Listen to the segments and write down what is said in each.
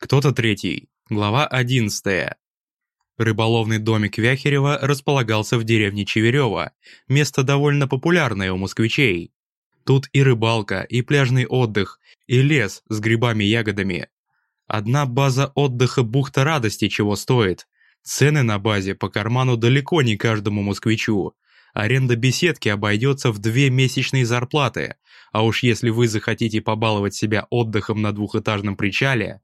кто-то третий. Глава 11. Рыболовный домик Вяхерева располагался в деревне Чеверево, место довольно популярное у москвичей. Тут и рыбалка, и пляжный отдых, и лес с грибами-ягодами. Одна база отдыха бухта радости чего стоит. Цены на базе по карману далеко не каждому москвичу. Аренда беседки обойдется в две месячные зарплаты, а уж если вы захотите побаловать себя отдыхом на двухэтажном причале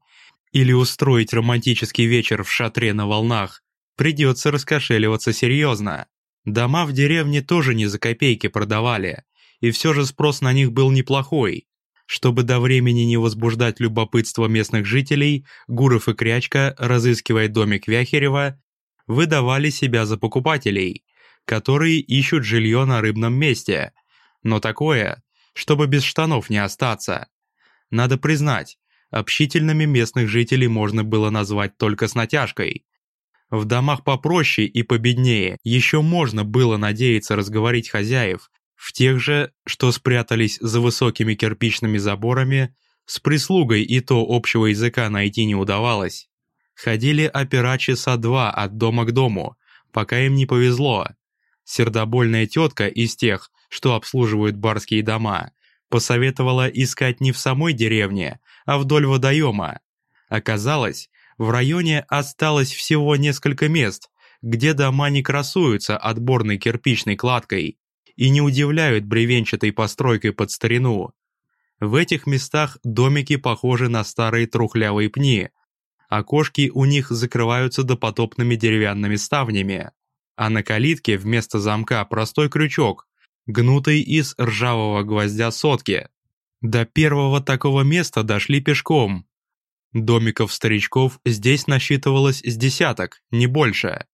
или устроить романтический вечер в шатре на волнах, придется раскошеливаться серьезно. Дома в деревне тоже не за копейки продавали, и все же спрос на них был неплохой. Чтобы до времени не возбуждать любопытство местных жителей, Гуров и Крячка, разыскивая домик Вяхерева, выдавали себя за покупателей, которые ищут жилье на рыбном месте, но такое, чтобы без штанов не остаться. Надо признать, общительными местных жителей можно было назвать только с натяжкой. В домах попроще и победнее еще можно было надеяться разговорить хозяев, в тех же, что спрятались за высокими кирпичными заборами, с прислугой и то общего языка найти не удавалось. Ходили опера часа два от дома к дому, пока им не повезло. Сердобольная тетка из тех, что обслуживают барские дома, посоветовала искать не в самой деревне, а вдоль водоема. Оказалось, в районе осталось всего несколько мест, где дома не красуются отборной кирпичной кладкой и не удивляют бревенчатой постройкой под старину. В этих местах домики похожи на старые трухлявые пни, окошки у них закрываются допотопными деревянными ставнями, а на калитке вместо замка простой крючок, гнутый из ржавого гвоздя сотки. До первого такого места дошли пешком. Домиков-старичков здесь насчитывалось с десяток, не больше.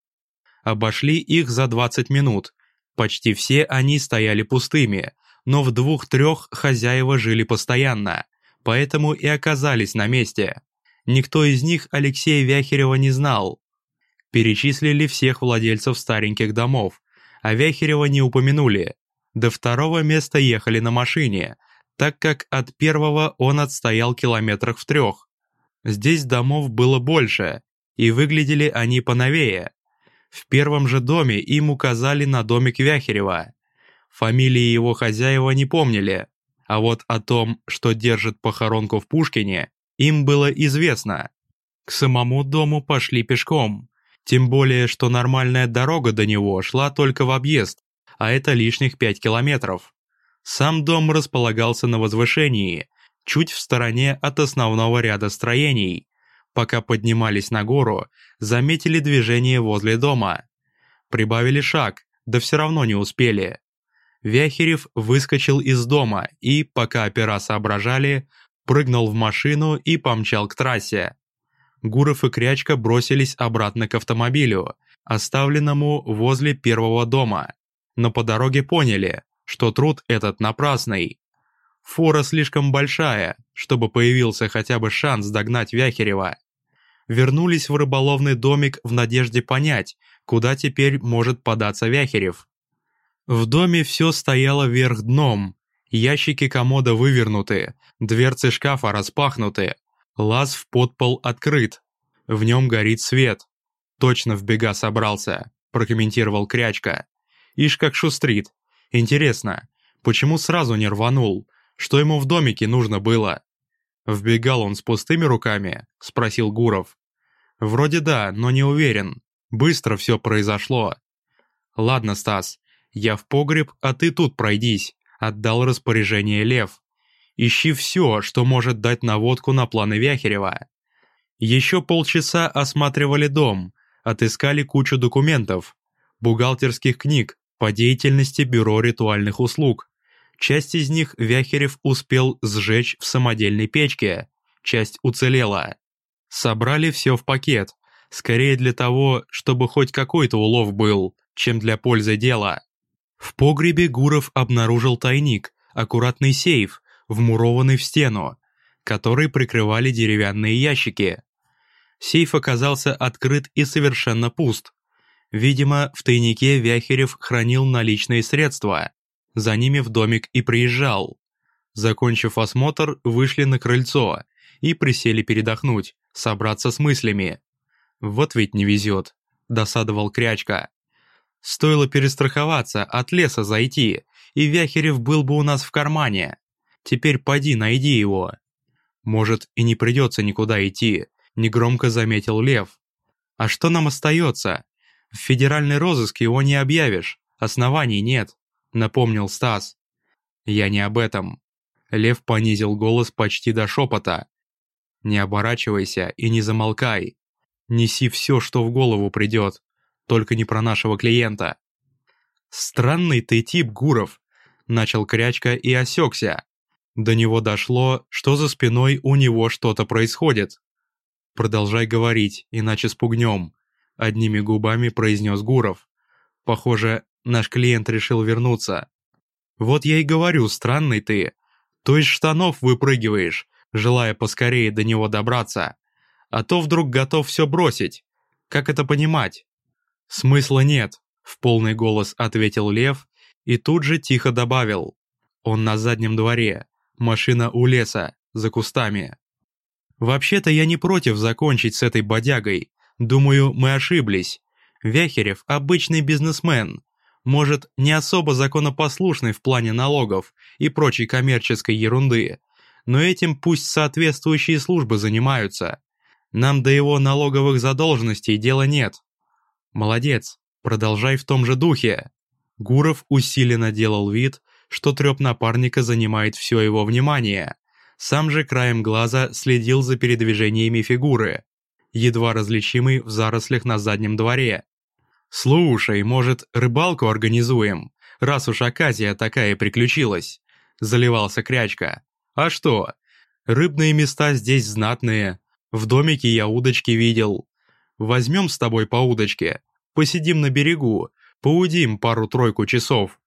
Обошли их за 20 минут. Почти все они стояли пустыми, но в двух-трех хозяева жили постоянно, поэтому и оказались на месте. Никто из них Алексея Вяхерева не знал. Перечислили всех владельцев стареньких домов, а Вяхерева не упомянули. До второго места ехали на машине, так как от первого он отстоял километрах в трех. Здесь домов было больше, и выглядели они поновее. В первом же доме им указали на домик Вяхерева. Фамилии его хозяева не помнили, а вот о том, что держит похоронку в Пушкине, им было известно. К самому дому пошли пешком, тем более, что нормальная дорога до него шла только в объезд, а это лишних 5 километров. Сам дом располагался на возвышении, чуть в стороне от основного ряда строений. Пока поднимались на гору, заметили движение возле дома. Прибавили шаг, да все равно не успели. Вяхерев выскочил из дома и, пока опера соображали, прыгнул в машину и помчал к трассе. Гуров и Крячка бросились обратно к автомобилю, оставленному возле первого дома но по дороге поняли, что труд этот напрасный. Фора слишком большая, чтобы появился хотя бы шанс догнать Вяхерева. Вернулись в рыболовный домик в надежде понять, куда теперь может податься Вяхерев. В доме все стояло вверх дном, ящики комода вывернуты, дверцы шкафа распахнуты, лаз в подпол открыт, в нем горит свет. Точно в бега собрался, прокомментировал Крячка. Ишь как шустрит. Интересно, почему сразу не рванул? Что ему в домике нужно было? Вбегал он с пустыми руками? Спросил Гуров. Вроде да, но не уверен. Быстро все произошло. Ладно, Стас, я в погреб, а ты тут пройдись. Отдал распоряжение Лев. Ищи все, что может дать наводку на планы Вяхерева. Еще полчаса осматривали дом, отыскали кучу документов, бухгалтерских книг, по деятельности Бюро ритуальных услуг. Часть из них Вяхерев успел сжечь в самодельной печке, часть уцелела. Собрали все в пакет, скорее для того, чтобы хоть какой-то улов был, чем для пользы дела. В погребе Гуров обнаружил тайник, аккуратный сейф, вмурованный в стену, который прикрывали деревянные ящики. Сейф оказался открыт и совершенно пуст. Видимо, в тайнике Вяхерев хранил наличные средства. За ними в домик и приезжал. Закончив осмотр, вышли на крыльцо и присели передохнуть, собраться с мыслями. Вот ведь не везет, досадовал Крячка. Стоило перестраховаться, от леса зайти, и Вяхерев был бы у нас в кармане. Теперь поди найди его. Может, и не придется никуда идти, негромко заметил Лев. А что нам остается? В федеральный розыск его не объявишь, оснований нет, напомнил Стас. Я не об этом. Лев понизил голос почти до шепота. Не оборачивайся и не замолкай. Неси все, что в голову придет, только не про нашего клиента. Странный ты тип, Гуров, начал Крячка и осекся. До него дошло, что за спиной у него что-то происходит. «Продолжай говорить, иначе спугнем», — одними губами произнес Гуров. «Похоже, наш клиент решил вернуться». «Вот я и говорю, странный ты. То из штанов выпрыгиваешь, желая поскорее до него добраться. А то вдруг готов все бросить. Как это понимать?» «Смысла нет», — в полный голос ответил Лев и тут же тихо добавил. «Он на заднем дворе. Машина у леса, за кустами». «Вообще-то я не против закончить с этой бодягой. Думаю, мы ошиблись. Вяхерев – обычный бизнесмен. Может, не особо законопослушный в плане налогов и прочей коммерческой ерунды. Но этим пусть соответствующие службы занимаются. Нам до его налоговых задолженностей дела нет. Молодец, продолжай в том же духе. Гуров усиленно делал вид, что трёп напарника занимает все его внимание. Сам же краем глаза следил за передвижениями фигуры, едва различимый в зарослях на заднем дворе. «Слушай, может, рыбалку организуем, раз уж оказия такая приключилась?» – заливался Крячка. «А что? Рыбные места здесь знатные. В домике я удочки видел. Возьмем с тобой по удочке, посидим на берегу, поудим пару-тройку часов.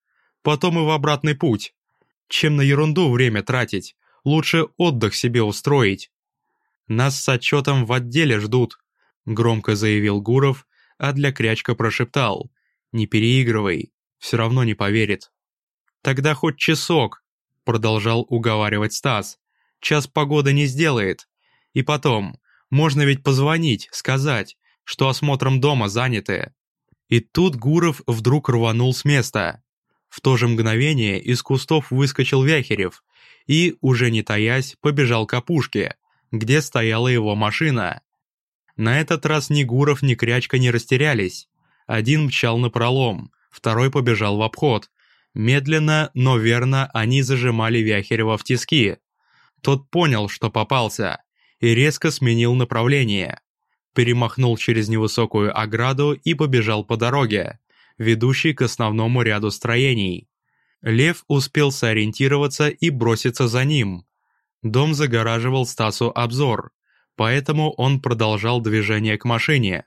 Потом и в обратный путь. Чем на ерунду время тратить, лучше отдых себе устроить. Нас с отчетом в отделе ждут», – громко заявил Гуров, а для Крячка прошептал. «Не переигрывай, все равно не поверит». «Тогда хоть часок», – продолжал уговаривать Стас. «Час погода не сделает. И потом, можно ведь позвонить, сказать, что осмотром дома заняты». И тут Гуров вдруг рванул с места. В то же мгновение из кустов выскочил Вяхерев и, уже не таясь, побежал к опушке, где стояла его машина. На этот раз ни Гуров, ни Крячка не растерялись. Один мчал на пролом, второй побежал в обход. Медленно, но верно они зажимали Вяхерева в тиски. Тот понял, что попался, и резко сменил направление. Перемахнул через невысокую ограду и побежал по дороге, ведущей к основному ряду строений. Лев успел сориентироваться и броситься за ним. Дом загораживал Стасу обзор, поэтому он продолжал движение к машине.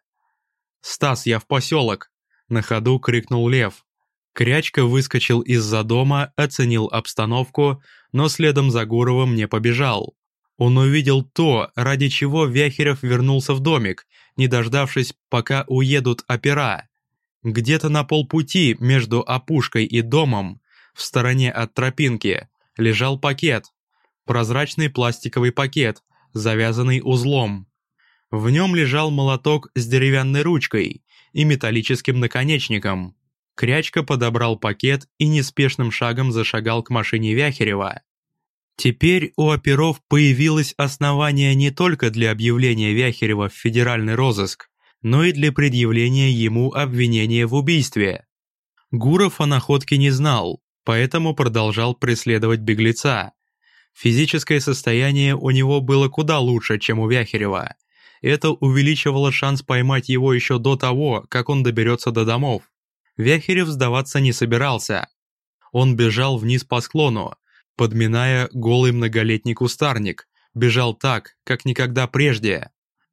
«Стас, я в поселок!» – на ходу крикнул Лев. Крячка выскочил из-за дома, оценил обстановку, но следом за Гуровым не побежал. Он увидел то, ради чего Вяхерев вернулся в домик, не дождавшись, пока уедут опера. Где-то на полпути между опушкой и домом, в стороне от тропинки, лежал пакет. Прозрачный пластиковый пакет, завязанный узлом. В нем лежал молоток с деревянной ручкой и металлическим наконечником. Крячка подобрал пакет и неспешным шагом зашагал к машине Вяхерева. Теперь у оперов появилось основание не только для объявления Вяхерева в федеральный розыск, но и для предъявления ему обвинения в убийстве. Гуров о находке не знал, поэтому продолжал преследовать беглеца. Физическое состояние у него было куда лучше, чем у Вяхерева. Это увеличивало шанс поймать его еще до того, как он доберется до домов. Вяхерев сдаваться не собирался. Он бежал вниз по склону, подминая голый многолетний кустарник, бежал так, как никогда прежде.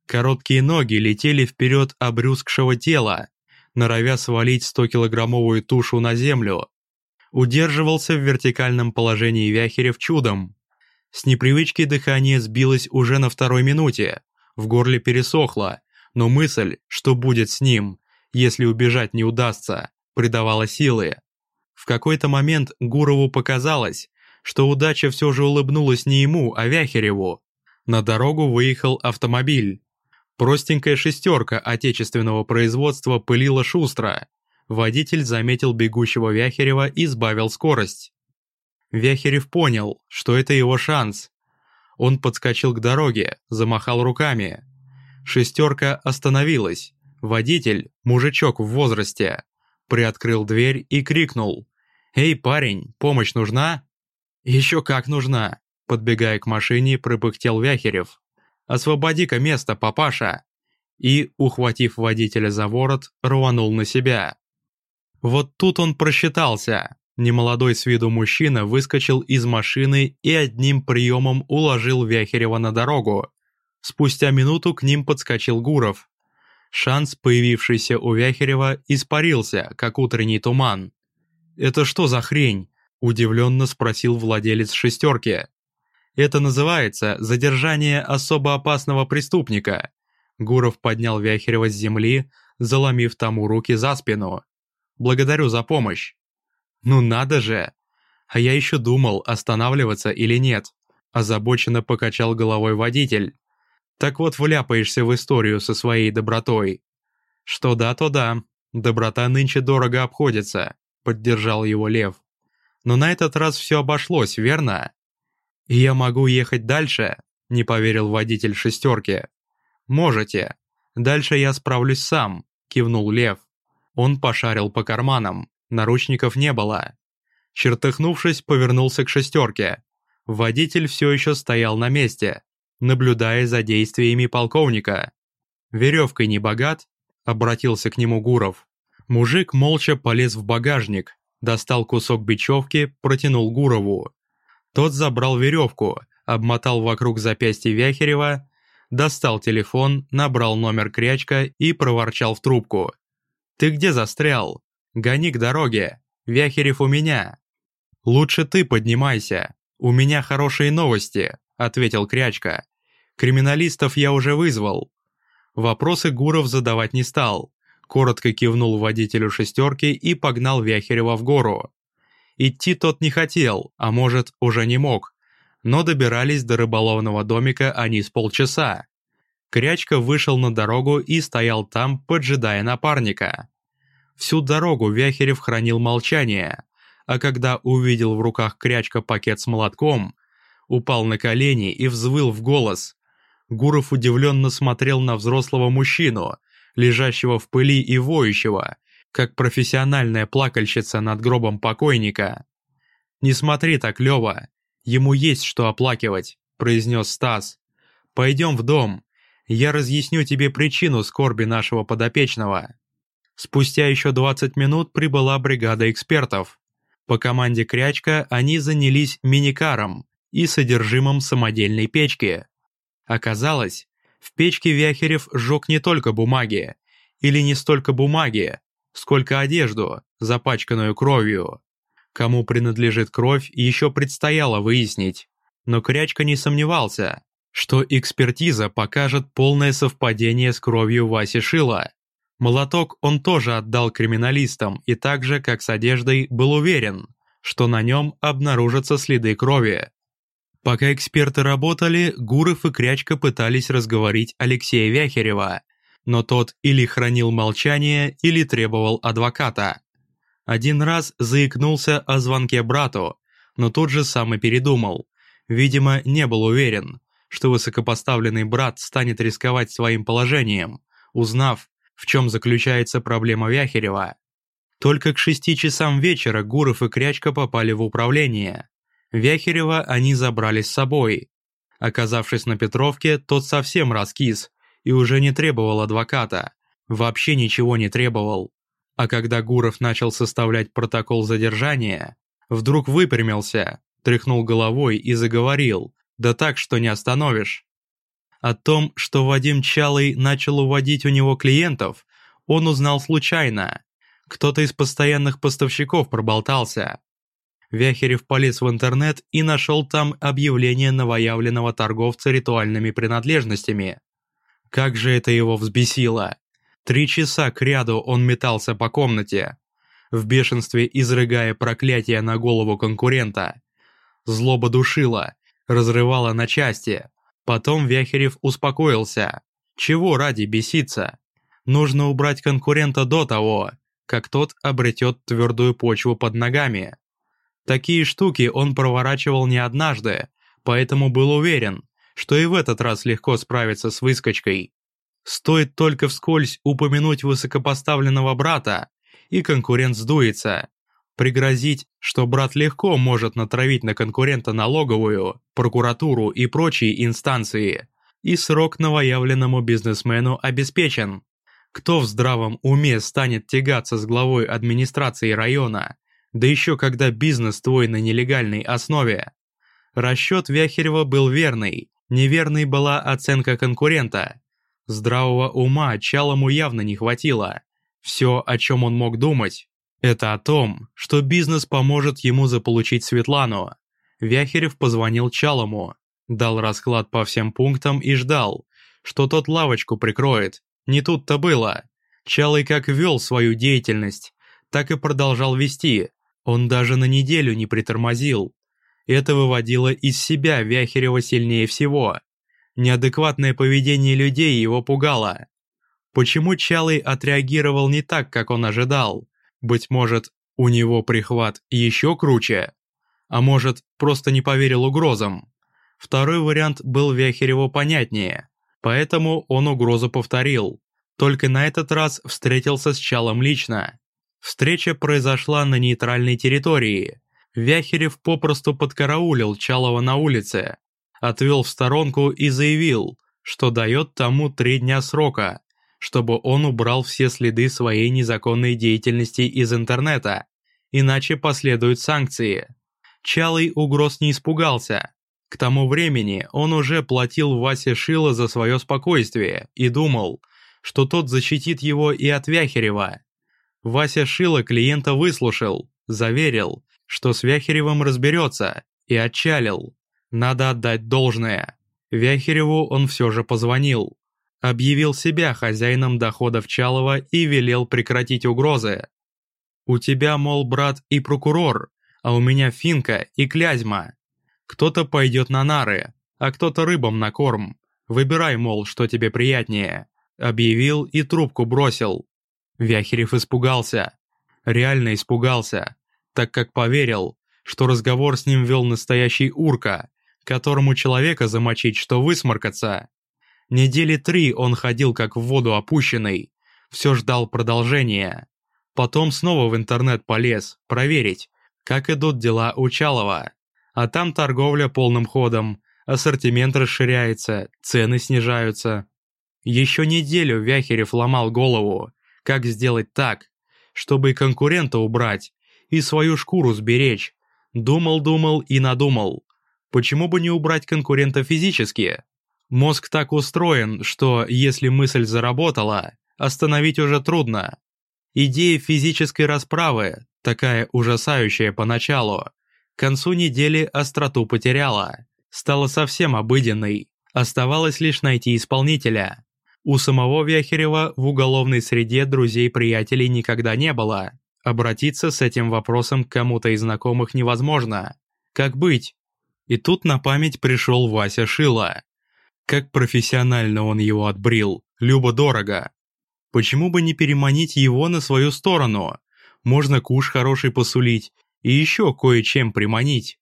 Короткие ноги летели вперед обрюзгшего тела, норовя свалить 100-килограммовую тушу на землю. Удерживался в вертикальном положении Вяхерев чудом, с непривычки дыхание сбилось уже на второй минуте, в горле пересохло, но мысль, что будет с ним, если убежать не удастся, придавала силы. В какой-то момент Гурову показалось, что удача все же улыбнулась не ему, а Вяхереву. На дорогу выехал автомобиль. Простенькая шестерка отечественного производства пылила шустро. Водитель заметил бегущего Вяхерева и сбавил скорость. Вяхерев понял, что это его шанс. Он подскочил к дороге, замахал руками. Шестерка остановилась. Водитель, мужичок в возрасте, приоткрыл дверь и крикнул. «Эй, парень, помощь нужна?» «Еще как нужна!» Подбегая к машине, пропыхтел Вяхерев. «Освободи-ка место, папаша!» И, ухватив водителя за ворот, рванул на себя. Вот тут он просчитался. Немолодой с виду мужчина выскочил из машины и одним приемом уложил Вяхерева на дорогу. Спустя минуту к ним подскочил Гуров. Шанс, появившийся у Вяхерева, испарился, как утренний туман. «Это что за хрень?» – удивленно спросил владелец шестерки. Это называется задержание особо опасного преступника. Гуров поднял Вяхерева с земли, заломив тому руки за спину. Благодарю за помощь. Ну надо же! А я еще думал, останавливаться или нет. Озабоченно покачал головой водитель. Так вот вляпаешься в историю со своей добротой. Что да, то да. Доброта нынче дорого обходится, поддержал его Лев. Но на этот раз все обошлось, верно? «Я могу ехать дальше?» – не поверил водитель шестерки. «Можете. Дальше я справлюсь сам», – кивнул Лев. Он пошарил по карманам, наручников не было. Чертыхнувшись, повернулся к шестерке. Водитель все еще стоял на месте, наблюдая за действиями полковника. «Веревкой не богат?» – обратился к нему Гуров. Мужик молча полез в багажник, достал кусок бечевки, протянул Гурову. Тот забрал веревку, обмотал вокруг запястья Вяхерева, достал телефон, набрал номер Крячка и проворчал в трубку. «Ты где застрял? Гони к дороге. Вяхерев у меня». «Лучше ты поднимайся. У меня хорошие новости», — ответил Крячка. «Криминалистов я уже вызвал». Вопросы Гуров задавать не стал. Коротко кивнул водителю шестерки и погнал Вяхерева в гору. Идти тот не хотел, а может, уже не мог. Но добирались до рыболовного домика они с полчаса. Крячка вышел на дорогу и стоял там, поджидая напарника. Всю дорогу Вяхерев хранил молчание, а когда увидел в руках Крячка пакет с молотком, упал на колени и взвыл в голос. Гуров удивленно смотрел на взрослого мужчину, лежащего в пыли и воющего, как профессиональная плакальщица над гробом покойника. «Не смотри так, Лёва, ему есть что оплакивать», – произнес Стас. «Пойдем в дом, я разъясню тебе причину скорби нашего подопечного». Спустя еще 20 минут прибыла бригада экспертов. По команде Крячка они занялись миникаром и содержимым самодельной печки. Оказалось, в печке Вяхерев сжег не только бумаги, или не столько бумаги, сколько одежду, запачканную кровью. Кому принадлежит кровь, еще предстояло выяснить. Но Крячка не сомневался, что экспертиза покажет полное совпадение с кровью Васи Шила. Молоток он тоже отдал криминалистам и так же, как с одеждой, был уверен, что на нем обнаружатся следы крови. Пока эксперты работали, Гуров и Крячка пытались разговорить Алексея Вяхерева, но тот или хранил молчание, или требовал адвоката. Один раз заикнулся о звонке брату, но тут же сам и передумал. Видимо, не был уверен, что высокопоставленный брат станет рисковать своим положением, узнав, в чем заключается проблема Вяхерева. Только к шести часам вечера Гуров и Крячка попали в управление. Вяхерева они забрали с собой. Оказавшись на Петровке, тот совсем раскис и уже не требовал адвоката. Вообще ничего не требовал. А когда Гуров начал составлять протокол задержания, вдруг выпрямился, тряхнул головой и заговорил, да так, что не остановишь. О том, что Вадим Чалый начал уводить у него клиентов, он узнал случайно. Кто-то из постоянных поставщиков проболтался. Вяхерев полез в интернет и нашел там объявление новоявленного торговца ритуальными принадлежностями. Как же это его взбесило! Три часа кряду он метался по комнате, в бешенстве изрыгая проклятие на голову конкурента. Злоба душила, разрывала на части. Потом Вяхерев успокоился. Чего ради беситься? Нужно убрать конкурента до того, как тот обретет твердую почву под ногами. Такие штуки он проворачивал не однажды, поэтому был уверен, что и в этот раз легко справиться с выскочкой. Стоит только вскользь упомянуть высокопоставленного брата, и конкурент сдуется. Пригрозить, что брат легко может натравить на конкурента налоговую, прокуратуру и прочие инстанции, и срок новоявленному бизнесмену обеспечен. Кто в здравом уме станет тягаться с главой администрации района, да еще когда бизнес твой на нелегальной основе? Расчет Вяхерева был верный, неверной была оценка конкурента. Здравого ума Чалому явно не хватило. Все, о чем он мог думать, это о том, что бизнес поможет ему заполучить Светлану. Вяхерев позвонил Чалому, дал расклад по всем пунктам и ждал, что тот лавочку прикроет, не тут-то было. Чалый как вел свою деятельность, так и продолжал вести. Он даже на неделю не притормозил. Это выводило из себя Вяхерева сильнее всего. Неадекватное поведение людей его пугало. Почему Чалый отреагировал не так, как он ожидал? Быть может, у него прихват еще круче? А может, просто не поверил угрозам? Второй вариант был Вяхереву понятнее. Поэтому он угрозу повторил. Только на этот раз встретился с Чалом лично. Встреча произошла на нейтральной территории. Вяхерев попросту подкараулил Чалова на улице, отвел в сторонку и заявил, что дает тому три дня срока, чтобы он убрал все следы своей незаконной деятельности из интернета, иначе последуют санкции. Чалый угроз не испугался, к тому времени он уже платил Васе Шило за свое спокойствие и думал, что тот защитит его и от Вяхерева. Вася Шило клиента выслушал, заверил, что с Вяхеревым разберется, и отчалил. Надо отдать должное. Вяхереву он все же позвонил. Объявил себя хозяином доходов Чалова и велел прекратить угрозы. «У тебя, мол, брат и прокурор, а у меня финка и клязьма. Кто-то пойдет на нары, а кто-то рыбам на корм. Выбирай, мол, что тебе приятнее. Объявил и трубку бросил. Вяхерев испугался. Реально испугался, так как поверил, что разговор с ним вел настоящий урка, которому человека замочить, что высморкаться. Недели три он ходил как в воду опущенный, все ждал продолжения. Потом снова в интернет полез, проверить, как идут дела у Чалова. А там торговля полным ходом, ассортимент расширяется, цены снижаются. Еще неделю Вяхерев ломал голову, как сделать так, чтобы и конкурента убрать, и свою шкуру сберечь. Думал-думал и надумал. Почему бы не убрать конкурента физически? Мозг так устроен, что если мысль заработала, остановить уже трудно. Идея физической расправы, такая ужасающая поначалу, к концу недели остроту потеряла, стала совсем обыденной, оставалось лишь найти исполнителя. У самого Вяхерева в уголовной среде друзей-приятелей никогда не было. Обратиться с этим вопросом к кому-то из знакомых невозможно. Как быть? И тут на память пришел Вася Шила. Как профессионально он его отбрил, любо-дорого. Почему бы не переманить его на свою сторону? Можно куш хороший посулить, и еще кое-чем приманить.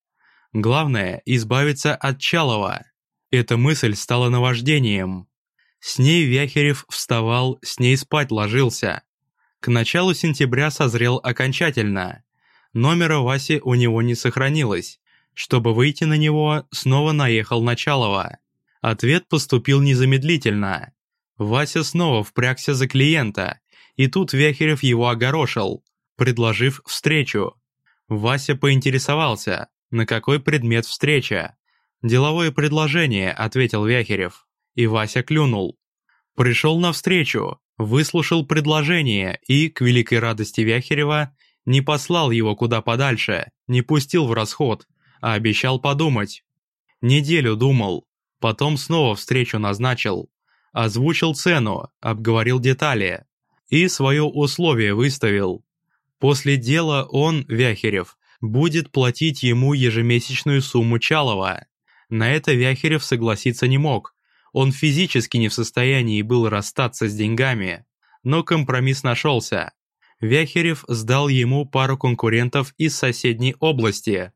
Главное – избавиться от Чалова. Эта мысль стала наваждением. С ней Вяхерев вставал, с ней спать ложился. К началу сентября созрел окончательно. Номера Васи у него не сохранилось. Чтобы выйти на него, снова наехал Началова. Ответ поступил незамедлительно. Вася снова впрягся за клиента, и тут Вяхерев его огорошил, предложив встречу. Вася поинтересовался, на какой предмет встреча. «Деловое предложение», — ответил Вяхерев. И Вася клюнул. Пришел навстречу, выслушал предложение и, к великой радости Вяхерева, не послал его куда подальше, не пустил в расход, а обещал подумать. Неделю думал, потом снова встречу назначил, озвучил цену, обговорил детали и свое условие выставил. После дела он, Вяхерев, будет платить ему ежемесячную сумму Чалова. На это Вяхерев согласиться не мог. Он физически не в состоянии был расстаться с деньгами, но компромисс нашелся. Вяхерев сдал ему пару конкурентов из соседней области,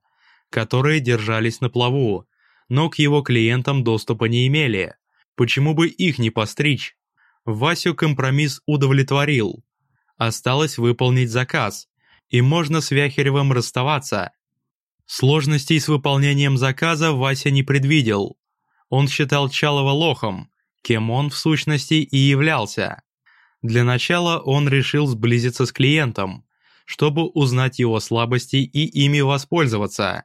которые держались на плаву, но к его клиентам доступа не имели. Почему бы их не постричь? Васю компромисс удовлетворил. Осталось выполнить заказ, и можно с Вяхеревым расставаться. Сложностей с выполнением заказа Вася не предвидел. Он считал Чалова лохом, кем он в сущности и являлся. Для начала он решил сблизиться с клиентом, чтобы узнать его слабости и ими воспользоваться.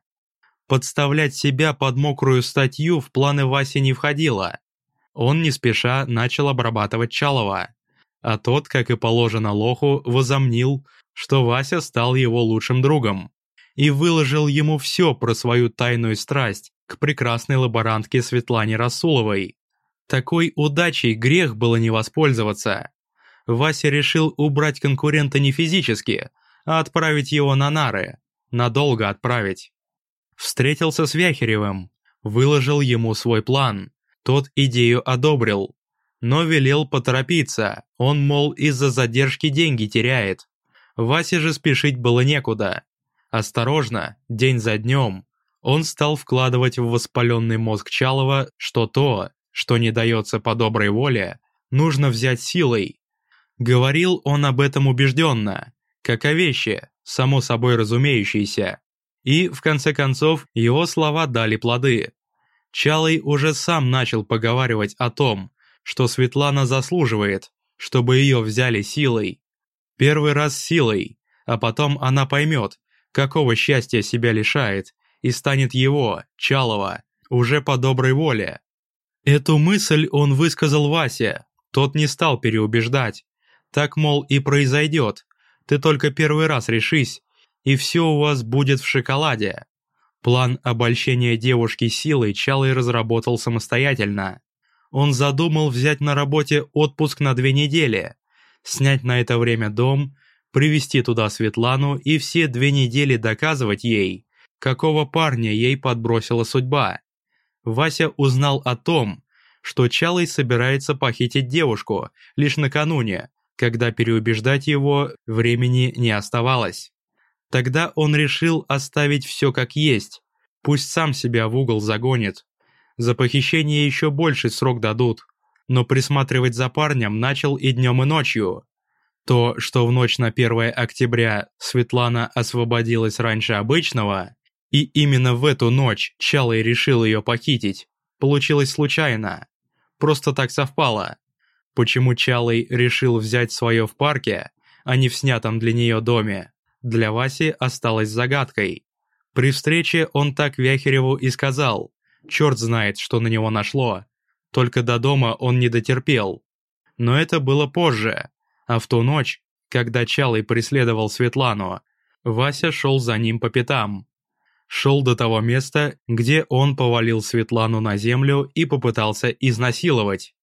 Подставлять себя под мокрую статью в планы Васи не входило. Он не спеша начал обрабатывать Чалова, а тот, как и положено лоху, возомнил, что Вася стал его лучшим другом и выложил ему все про свою тайную страсть к прекрасной лаборантке Светлане Расуловой. Такой удачей грех было не воспользоваться. Вася решил убрать конкурента не физически, а отправить его на нары. Надолго отправить. Встретился с Вяхеревым, выложил ему свой план. Тот идею одобрил, но велел поторопиться, он, мол, из-за задержки деньги теряет. Васе же спешить было некуда. Осторожно, день за днем, он стал вкладывать в воспаленный мозг Чалова, что то, что не дается по доброй воле, нужно взять силой. Говорил он об этом убежденно, как о вещи, само собой разумеющейся. И, в конце концов, его слова дали плоды. Чалый уже сам начал поговаривать о том, что Светлана заслуживает, чтобы ее взяли силой. Первый раз силой, а потом она поймет, какого счастья себя лишает, и станет его, Чалова, уже по доброй воле. Эту мысль он высказал Васе, тот не стал переубеждать. Так, мол, и произойдет, ты только первый раз решись, и все у вас будет в шоколаде. План обольщения девушки силой Чалый разработал самостоятельно. Он задумал взять на работе отпуск на две недели, снять на это время дом привести туда Светлану и все две недели доказывать ей, какого парня ей подбросила судьба. Вася узнал о том, что Чалый собирается похитить девушку лишь накануне, когда переубеждать его времени не оставалось. Тогда он решил оставить все как есть, пусть сам себя в угол загонит. За похищение еще больше срок дадут, но присматривать за парнем начал и днем и ночью. То, что в ночь на 1 октября Светлана освободилась раньше обычного, и именно в эту ночь Чалый решил ее похитить, получилось случайно. Просто так совпало. Почему Чалый решил взять свое в парке, а не в снятом для нее доме, для Васи осталось загадкой. При встрече он так Вяхереву и сказал, черт знает, что на него нашло. Только до дома он не дотерпел. Но это было позже, а в ту ночь, когда Чалый преследовал Светлану, Вася шел за ним по пятам. Шел до того места, где он повалил Светлану на землю и попытался изнасиловать.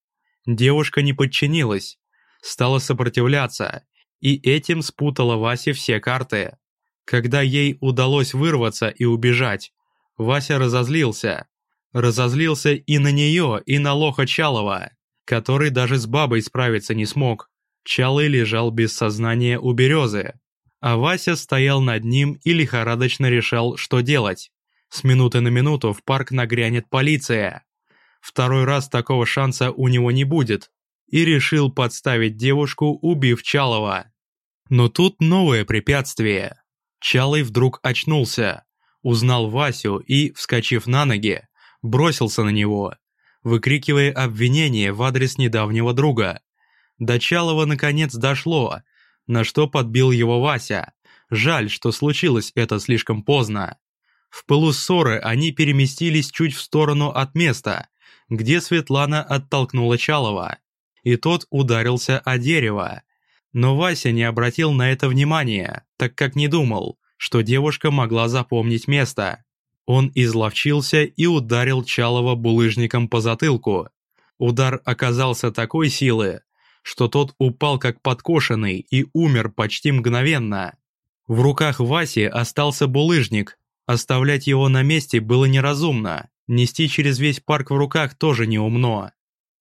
Девушка не подчинилась, стала сопротивляться, и этим спутала Васе все карты. Когда ей удалось вырваться и убежать, Вася разозлился. Разозлился и на нее, и на лоха Чалова, который даже с бабой справиться не смог. Чалый лежал без сознания у березы, а Вася стоял над ним и лихорадочно решал, что делать. С минуты на минуту в парк нагрянет полиция. Второй раз такого шанса у него не будет. И решил подставить девушку, убив Чалова. Но тут новое препятствие. Чалый вдруг очнулся, узнал Васю и, вскочив на ноги, бросился на него, выкрикивая обвинения в адрес недавнего друга. До Чалова наконец дошло, на что подбил его Вася. Жаль, что случилось это слишком поздно. В пылу ссоры они переместились чуть в сторону от места, где Светлана оттолкнула Чалова, и тот ударился о дерево. Но Вася не обратил на это внимания, так как не думал, что девушка могла запомнить место. Он изловчился и ударил Чалова булыжником по затылку. Удар оказался такой силы, что тот упал как подкошенный и умер почти мгновенно. В руках Васи остался булыжник, оставлять его на месте было неразумно, нести через весь парк в руках тоже неумно.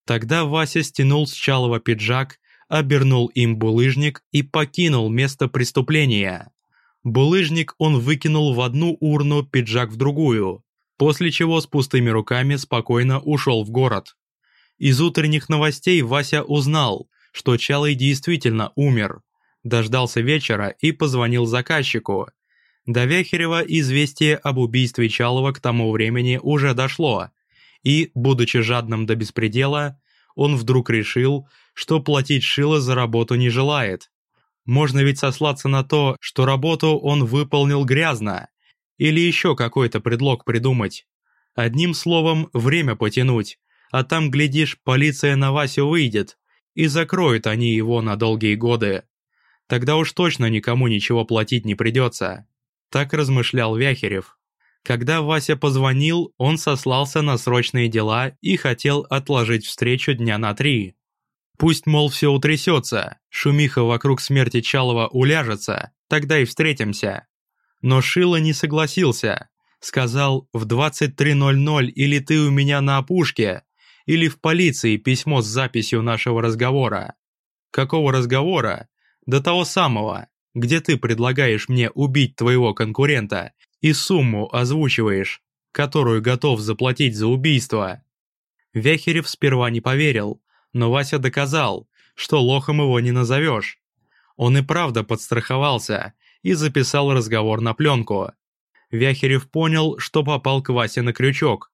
Тогда Вася стянул с Чалова пиджак, обернул им булыжник и покинул место преступления. Булыжник он выкинул в одну урну, пиджак в другую, после чего с пустыми руками спокойно ушел в город. Из утренних новостей Вася узнал, что Чалый действительно умер, дождался вечера и позвонил заказчику. До Вяхерева известие об убийстве Чалова к тому времени уже дошло, и, будучи жадным до беспредела, он вдруг решил, что платить Шило за работу не желает. Можно ведь сослаться на то, что работу он выполнил грязно, или еще какой-то предлог придумать. Одним словом, время потянуть, а там, глядишь, полиция на Васю выйдет, и закроют они его на долгие годы. Тогда уж точно никому ничего платить не придется. Так размышлял Вяхерев. Когда Вася позвонил, он сослался на срочные дела и хотел отложить встречу дня на три. Пусть, мол, все утрясется, шумиха вокруг смерти Чалова уляжется, тогда и встретимся. Но Шило не согласился. Сказал, в 23.00 или ты у меня на опушке, или в полиции письмо с записью нашего разговора. Какого разговора? До того самого, где ты предлагаешь мне убить твоего конкурента и сумму озвучиваешь, которую готов заплатить за убийство. Вяхерев сперва не поверил, но Вася доказал, что лохом его не назовешь. Он и правда подстраховался и записал разговор на пленку. Вяхерев понял, что попал к Васе на крючок.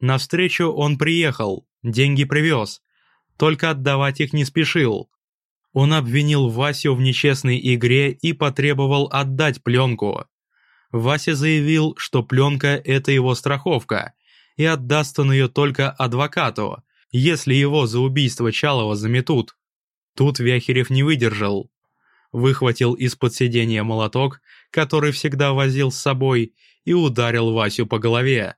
На встречу он приехал, деньги привез, только отдавать их не спешил. Он обвинил Васю в нечестной игре и потребовал отдать пленку. Вася заявил, что пленка – это его страховка, и отдаст он ее только адвокату, если его за убийство Чалова заметут. Тут Вяхерев не выдержал. Выхватил из-под сиденья молоток, который всегда возил с собой, и ударил Васю по голове.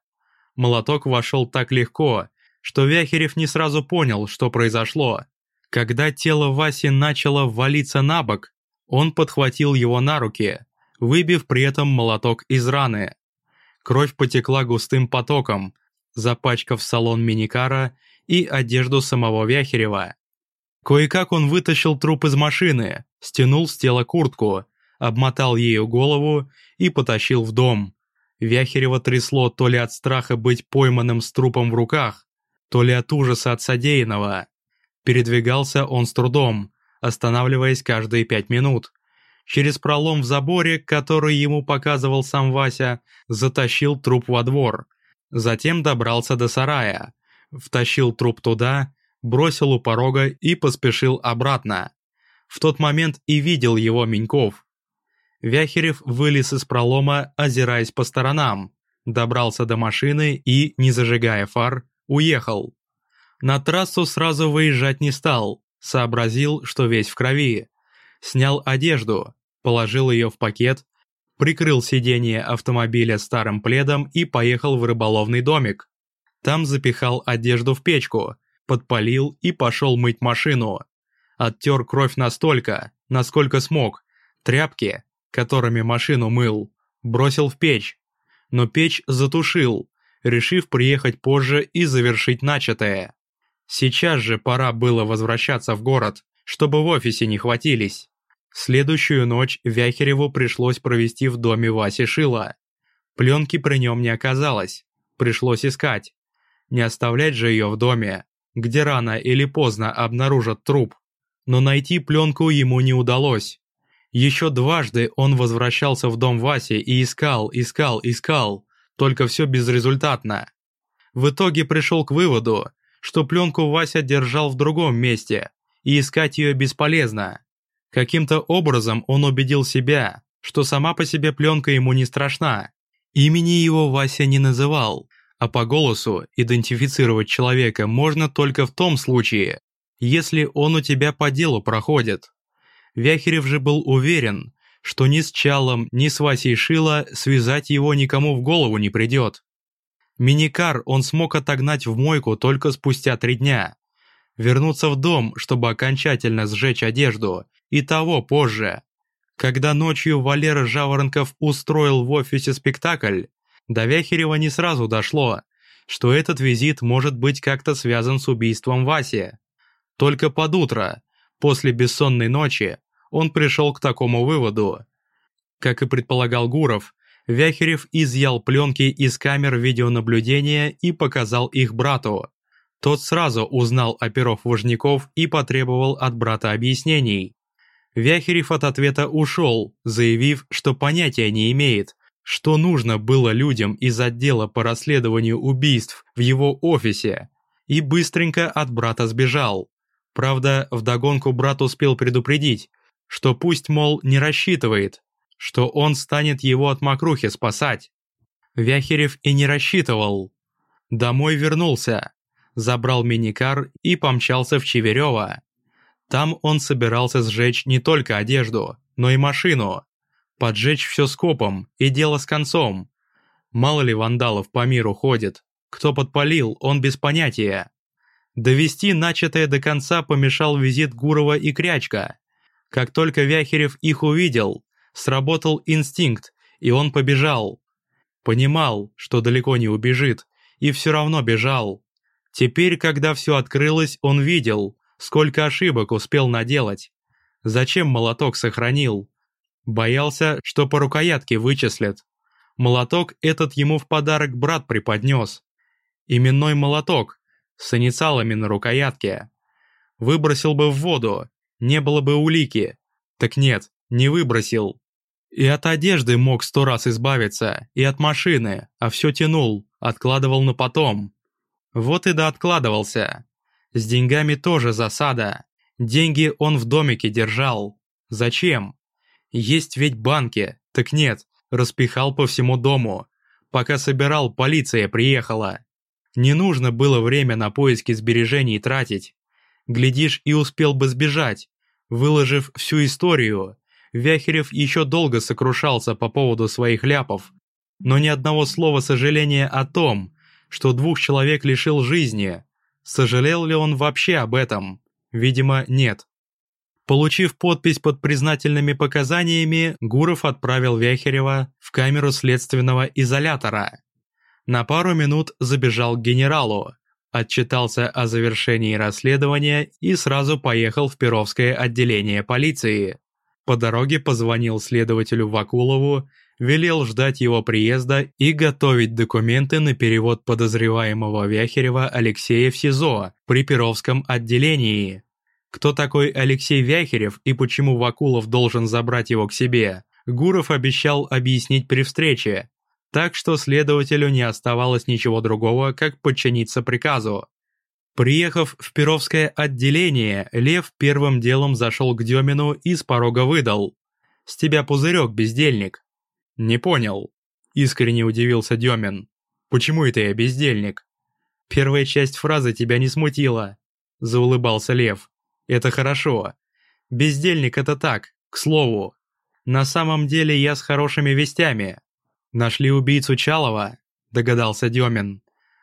Молоток вошел так легко, что Вяхерев не сразу понял, что произошло. Когда тело Васи начало валиться на бок, он подхватил его на руки, выбив при этом молоток из раны. Кровь потекла густым потоком, запачкав салон миникара и одежду самого Вяхерева. Кое-как он вытащил труп из машины, стянул с тела куртку, обмотал ею голову и потащил в дом. Вяхерева трясло то ли от страха быть пойманным с трупом в руках, то ли от ужаса от содеянного. Передвигался он с трудом, останавливаясь каждые пять минут. Через пролом в заборе, который ему показывал сам Вася, затащил труп во двор. Затем добрался до сарая, втащил труп туда, бросил у порога и поспешил обратно. В тот момент и видел его Меньков. Вяхерев вылез из пролома, озираясь по сторонам, добрался до машины и, не зажигая фар, уехал. На трассу сразу выезжать не стал, сообразил, что весь в крови. Снял одежду, положил ее в пакет, прикрыл сиденье автомобиля старым пледом и поехал в рыболовный домик. Там запихал одежду в печку, подпалил и пошел мыть машину. Оттер кровь настолько, насколько смог. Тряпки, которыми машину мыл, бросил в печь. Но печь затушил, решив приехать позже и завершить начатое. Сейчас же пора было возвращаться в город, чтобы в офисе не хватились. Следующую ночь Вяхереву пришлось провести в доме Васи Шила. Пленки при нем не оказалось, пришлось искать. Не оставлять же ее в доме, где рано или поздно обнаружат труп. Но найти пленку ему не удалось. Еще дважды он возвращался в дом Васи и искал, искал, искал, только все безрезультатно. В итоге пришел к выводу, что пленку Вася держал в другом месте, и искать ее бесполезно. Каким-то образом он убедил себя, что сама по себе пленка ему не страшна. Имени его Вася не называл, а по голосу идентифицировать человека можно только в том случае, если он у тебя по делу проходит. Вяхерев же был уверен, что ни с Чалом, ни с Васей Шила связать его никому в голову не придет. Миникар он смог отогнать в мойку только спустя три дня. Вернуться в дом, чтобы окончательно сжечь одежду, и того позже. Когда ночью Валера Жаворонков устроил в офисе спектакль, до Вяхерева не сразу дошло, что этот визит может быть как-то связан с убийством Васи. Только под утро, после бессонной ночи, он пришел к такому выводу. Как и предполагал Гуров, Вяхерев изъял пленки из камер видеонаблюдения и показал их брату. Тот сразу узнал оперов-вожняков и потребовал от брата объяснений. Вяхерев от ответа ушел, заявив, что понятия не имеет, что нужно было людям из отдела по расследованию убийств в его офисе, и быстренько от брата сбежал. Правда, вдогонку брат успел предупредить, что пусть, мол, не рассчитывает, что он станет его от мокрухи спасать. Вяхерев и не рассчитывал. Домой вернулся, забрал миникар и помчался в Чеверёво. Там он собирался сжечь не только одежду, но и машину. Поджечь все скопом, и дело с концом. Мало ли вандалов по миру ходит. Кто подпалил, он без понятия. Довести начатое до конца помешал визит Гурова и Крячка. Как только Вяхерев их увидел, сработал инстинкт, и он побежал. Понимал, что далеко не убежит, и все равно бежал. Теперь, когда все открылось, он видел, сколько ошибок успел наделать. Зачем молоток сохранил? Боялся, что по рукоятке вычислят. Молоток этот ему в подарок брат преподнес. Именной молоток, с инициалами на рукоятке. Выбросил бы в воду, не было бы улики. Так нет, не выбросил. И от одежды мог сто раз избавиться, и от машины, а все тянул, откладывал на потом. Вот и да откладывался. С деньгами тоже засада. Деньги он в домике держал. Зачем? Есть ведь банки. Так нет, распихал по всему дому. Пока собирал, полиция приехала. Не нужно было время на поиски сбережений тратить. Глядишь, и успел бы сбежать, выложив всю историю. Вяхерев еще долго сокрушался по поводу своих ляпов, но ни одного слова сожаления о том, что двух человек лишил жизни. Сожалел ли он вообще об этом? Видимо, нет. Получив подпись под признательными показаниями, Гуров отправил Вяхерева в камеру следственного изолятора. На пару минут забежал к генералу, отчитался о завершении расследования и сразу поехал в Перовское отделение полиции. По дороге позвонил следователю Вакулову, велел ждать его приезда и готовить документы на перевод подозреваемого Вяхерева Алексея в СИЗО при Перовском отделении. Кто такой Алексей Вяхерев и почему Вакулов должен забрать его к себе, Гуров обещал объяснить при встрече, так что следователю не оставалось ничего другого, как подчиниться приказу. Приехав в Перовское отделение, Лев первым делом зашел к Демину и с порога выдал. «С тебя пузырек, бездельник». «Не понял», — искренне удивился Демин. «Почему это я бездельник?» «Первая часть фразы тебя не смутила», — заулыбался Лев. «Это хорошо. Бездельник — это так, к слову. На самом деле я с хорошими вестями. Нашли убийцу Чалова?» — догадался Демин.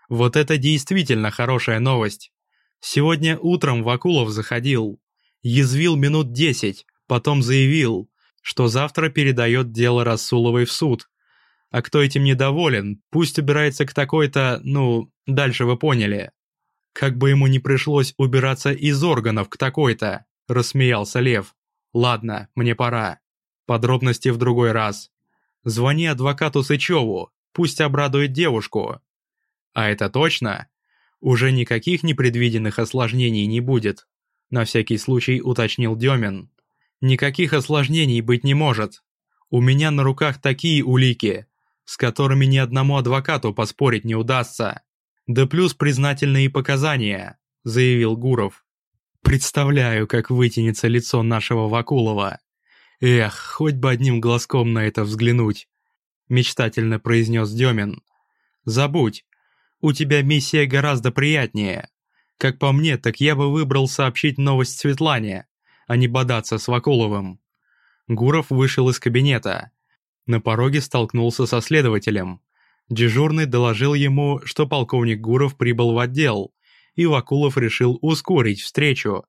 Вот это действительно хорошая новость. Сегодня утром Вакулов заходил. Язвил минут десять, потом заявил, что завтра передает дело Расуловой в суд. А кто этим недоволен, пусть убирается к такой-то, ну, дальше вы поняли. Как бы ему не пришлось убираться из органов к такой-то, рассмеялся Лев. Ладно, мне пора. Подробности в другой раз. Звони адвокату Сычеву, пусть обрадует девушку. А это точно? Уже никаких непредвиденных осложнений не будет, на всякий случай уточнил Демин. Никаких осложнений быть не может. У меня на руках такие улики, с которыми ни одному адвокату поспорить не удастся. Да плюс признательные показания, заявил Гуров. Представляю, как вытянется лицо нашего Вакулова. Эх, хоть бы одним глазком на это взглянуть, мечтательно произнес Демин. Забудь, у тебя миссия гораздо приятнее. Как по мне, так я бы выбрал сообщить новость Светлане, а не бодаться с Вакуловым. Гуров вышел из кабинета. На пороге столкнулся со следователем. Дежурный доложил ему, что полковник Гуров прибыл в отдел, и Вакулов решил ускорить встречу.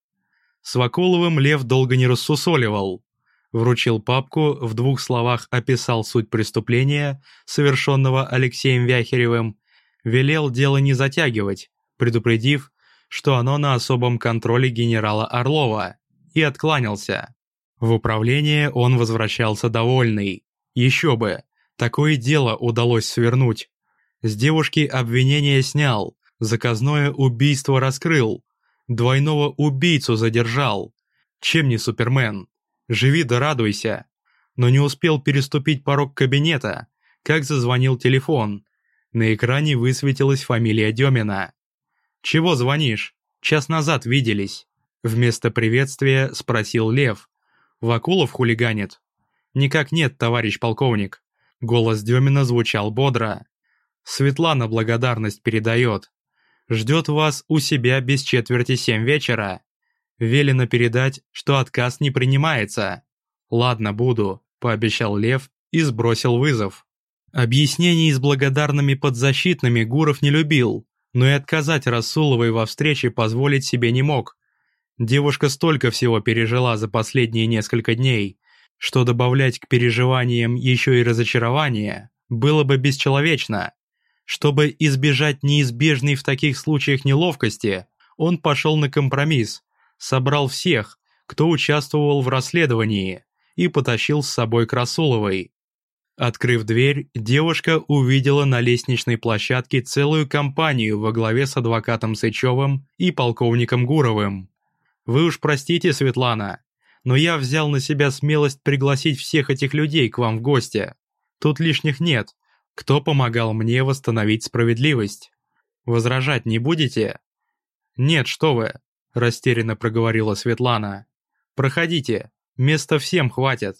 С Вакуловым Лев долго не рассусоливал. Вручил папку, в двух словах описал суть преступления, совершенного Алексеем Вяхеревым, велел дело не затягивать, предупредив, что оно на особом контроле генерала Орлова, и откланялся. В управление он возвращался довольный. Еще бы, такое дело удалось свернуть. С девушки обвинение снял, заказное убийство раскрыл, двойного убийцу задержал. Чем не Супермен? Живи да радуйся. Но не успел переступить порог кабинета, как зазвонил телефон. На экране высветилась фамилия Демина. «Чего звонишь? Час назад виделись». Вместо приветствия спросил Лев. «Вакулов хулиганит?» «Никак нет, товарищ полковник». Голос Демина звучал бодро. «Светлана благодарность передает. Ждет вас у себя без четверти семь вечера. Велено передать, что отказ не принимается. Ладно, буду», – пообещал Лев и сбросил вызов. Объяснений с благодарными подзащитными Гуров не любил, но и отказать Расуловой во встрече позволить себе не мог. Девушка столько всего пережила за последние несколько дней, что добавлять к переживаниям еще и разочарование было бы бесчеловечно. Чтобы избежать неизбежной в таких случаях неловкости, он пошел на компромисс, собрал всех, кто участвовал в расследовании, и потащил с собой к Расуловой. Открыв дверь, девушка увидела на лестничной площадке целую компанию во главе с адвокатом Сычевым и полковником Гуровым. «Вы уж простите, Светлана, но я взял на себя смелость пригласить всех этих людей к вам в гости. Тут лишних нет. Кто помогал мне восстановить справедливость? Возражать не будете?» «Нет, что вы», – растерянно проговорила Светлана. «Проходите, места всем хватит».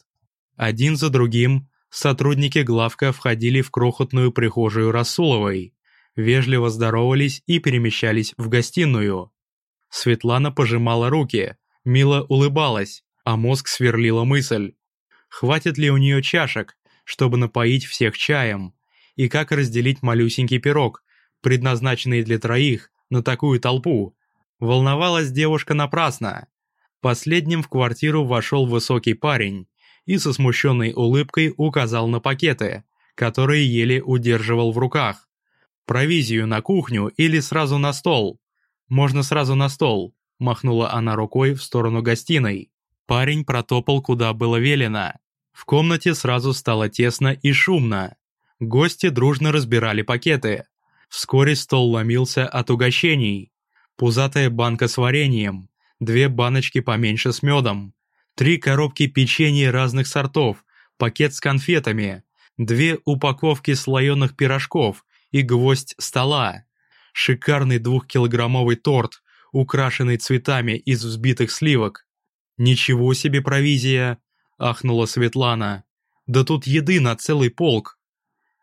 Один за другим сотрудники главка входили в крохотную прихожую Расуловой, вежливо здоровались и перемещались в гостиную. Светлана пожимала руки, мило улыбалась, а мозг сверлила мысль. Хватит ли у нее чашек, чтобы напоить всех чаем? И как разделить малюсенький пирог, предназначенный для троих, на такую толпу? Волновалась девушка напрасно. Последним в квартиру вошел высокий парень, и со смущенной улыбкой указал на пакеты, которые еле удерживал в руках. «Провизию на кухню или сразу на стол?» «Можно сразу на стол», – махнула она рукой в сторону гостиной. Парень протопал куда было велено. В комнате сразу стало тесно и шумно. Гости дружно разбирали пакеты. Вскоре стол ломился от угощений. Пузатая банка с вареньем, две баночки поменьше с медом, три коробки печенья разных сортов, пакет с конфетами, две упаковки слоеных пирожков и гвоздь стола, шикарный двухкилограммовый торт, украшенный цветами из взбитых сливок. «Ничего себе провизия!» – ахнула Светлана. «Да тут еды на целый полк!»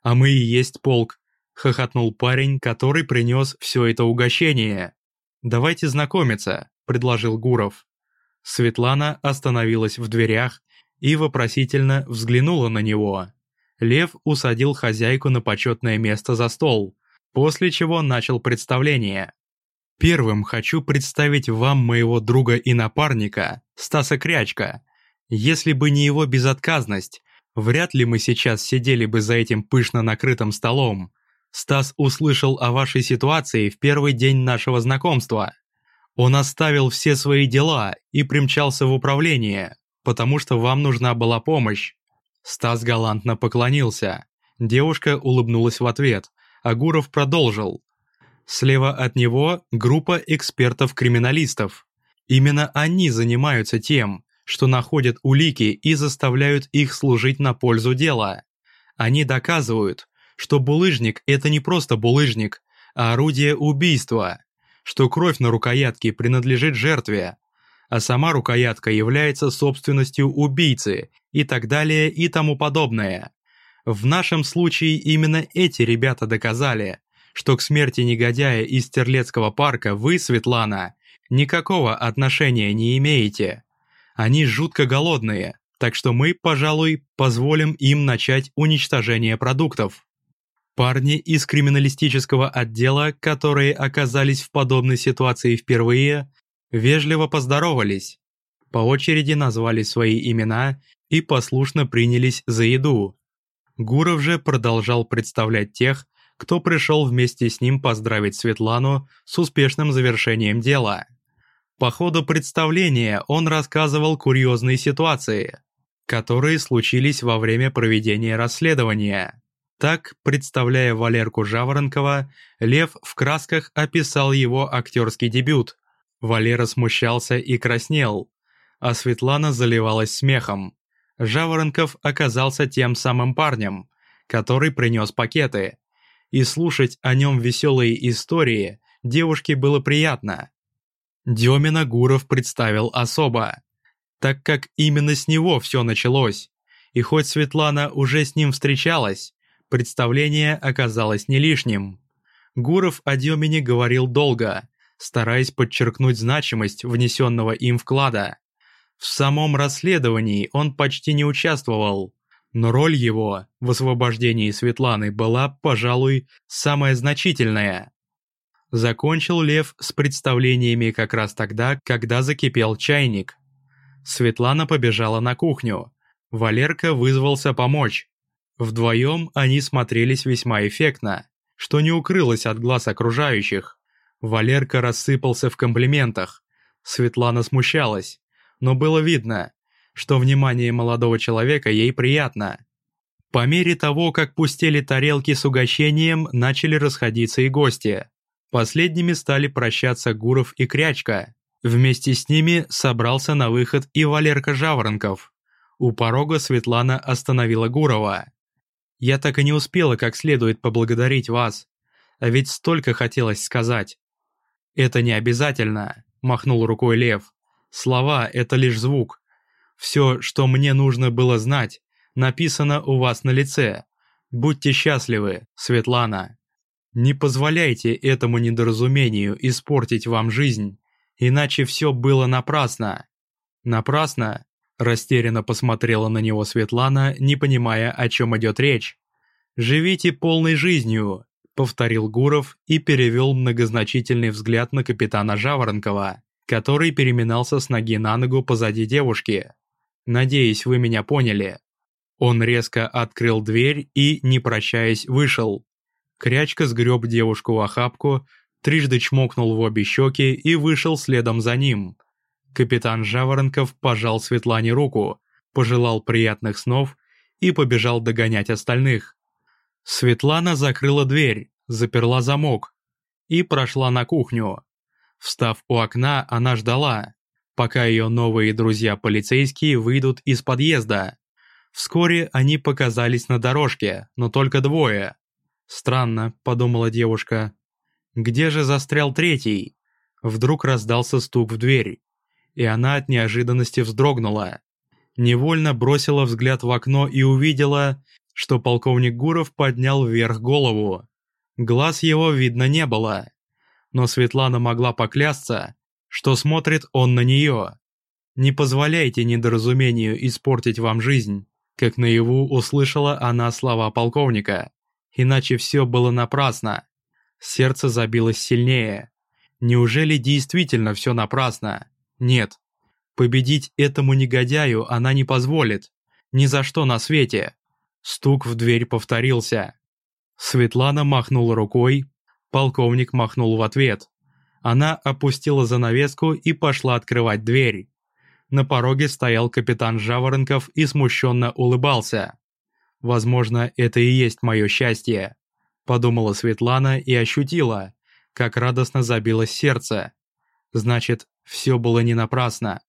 «А мы и есть полк!» – хохотнул парень, который принес все это угощение. «Давайте знакомиться», – предложил Гуров. Светлана остановилась в дверях и вопросительно взглянула на него. Лев усадил хозяйку на почетное место за стол, после чего начал представление. Первым хочу представить вам моего друга и напарника, Стаса Крячка. Если бы не его безотказность, вряд ли мы сейчас сидели бы за этим пышно накрытым столом. Стас услышал о вашей ситуации в первый день нашего знакомства. Он оставил все свои дела и примчался в управление, потому что вам нужна была помощь. Стас галантно поклонился. Девушка улыбнулась в ответ, а Гуров продолжил. Слева от него группа экспертов-криминалистов. Именно они занимаются тем, что находят улики и заставляют их служить на пользу дела. Они доказывают, что булыжник – это не просто булыжник, а орудие убийства, что кровь на рукоятке принадлежит жертве, а сама рукоятка является собственностью убийцы и так далее и тому подобное. В нашем случае именно эти ребята доказали, что к смерти негодяя из Терлецкого парка вы, Светлана, никакого отношения не имеете. Они жутко голодные, так что мы, пожалуй, позволим им начать уничтожение продуктов. Парни из криминалистического отдела, которые оказались в подобной ситуации впервые, вежливо поздоровались, по очереди назвали свои имена и послушно принялись за еду. Гуров же продолжал представлять тех, кто пришел вместе с ним поздравить Светлану с успешным завершением дела. По ходу представления он рассказывал курьезные ситуации, которые случились во время проведения расследования. Так, представляя Валерку Жаворонкова, Лев в красках описал его актерский дебют. Валера смущался и краснел, а Светлана заливалась смехом. Жаворонков оказался тем самым парнем, который принес пакеты. И слушать о нем веселые истории девушке было приятно. Демина Гуров представил особо, так как именно с него все началось. И хоть Светлана уже с ним встречалась, представление оказалось не лишним. Гуров о Демине говорил долго, стараясь подчеркнуть значимость внесенного им вклада. В самом расследовании он почти не участвовал, но роль его в освобождении Светланы была, пожалуй, самая значительная. Закончил Лев с представлениями как раз тогда, когда закипел чайник. Светлана побежала на кухню. Валерка вызвался помочь. Вдвоем они смотрелись весьма эффектно, что не укрылось от глаз окружающих. Валерка рассыпался в комплиментах. Светлана смущалась но было видно, что внимание молодого человека ей приятно. По мере того, как пустели тарелки с угощением, начали расходиться и гости. Последними стали прощаться Гуров и Крячка. Вместе с ними собрался на выход и Валерка Жаворонков. У порога Светлана остановила Гурова. «Я так и не успела как следует поблагодарить вас. А ведь столько хотелось сказать». «Это не обязательно», – махнул рукой Лев. Слова — это лишь звук. Все, что мне нужно было знать, написано у вас на лице. Будьте счастливы, Светлана. Не позволяйте этому недоразумению испортить вам жизнь, иначе все было напрасно. Напрасно? Растерянно посмотрела на него Светлана, не понимая, о чем идет речь. «Живите полной жизнью», — повторил Гуров и перевел многозначительный взгляд на капитана Жаворонкова который переминался с ноги на ногу позади девушки. «Надеюсь, вы меня поняли». Он резко открыл дверь и, не прощаясь, вышел. Крячка сгреб девушку в охапку, трижды чмокнул в обе щеки и вышел следом за ним. Капитан Жаворонков пожал Светлане руку, пожелал приятных снов и побежал догонять остальных. Светлана закрыла дверь, заперла замок и прошла на кухню. Встав у окна, она ждала, пока ее новые друзья-полицейские выйдут из подъезда. Вскоре они показались на дорожке, но только двое. «Странно», — подумала девушка. «Где же застрял третий?» Вдруг раздался стук в дверь, и она от неожиданности вздрогнула. Невольно бросила взгляд в окно и увидела, что полковник Гуров поднял вверх голову. Глаз его видно не было но Светлана могла поклясться, что смотрит он на нее. «Не позволяйте недоразумению испортить вам жизнь», как наяву услышала она слова полковника. Иначе все было напрасно. Сердце забилось сильнее. Неужели действительно все напрасно? Нет. Победить этому негодяю она не позволит. Ни за что на свете. Стук в дверь повторился. Светлана махнула рукой, Полковник махнул в ответ. Она опустила занавеску и пошла открывать дверь. На пороге стоял капитан Жаворонков и смущенно улыбался. «Возможно, это и есть мое счастье», — подумала Светлана и ощутила, как радостно забилось сердце. Значит, все было не напрасно.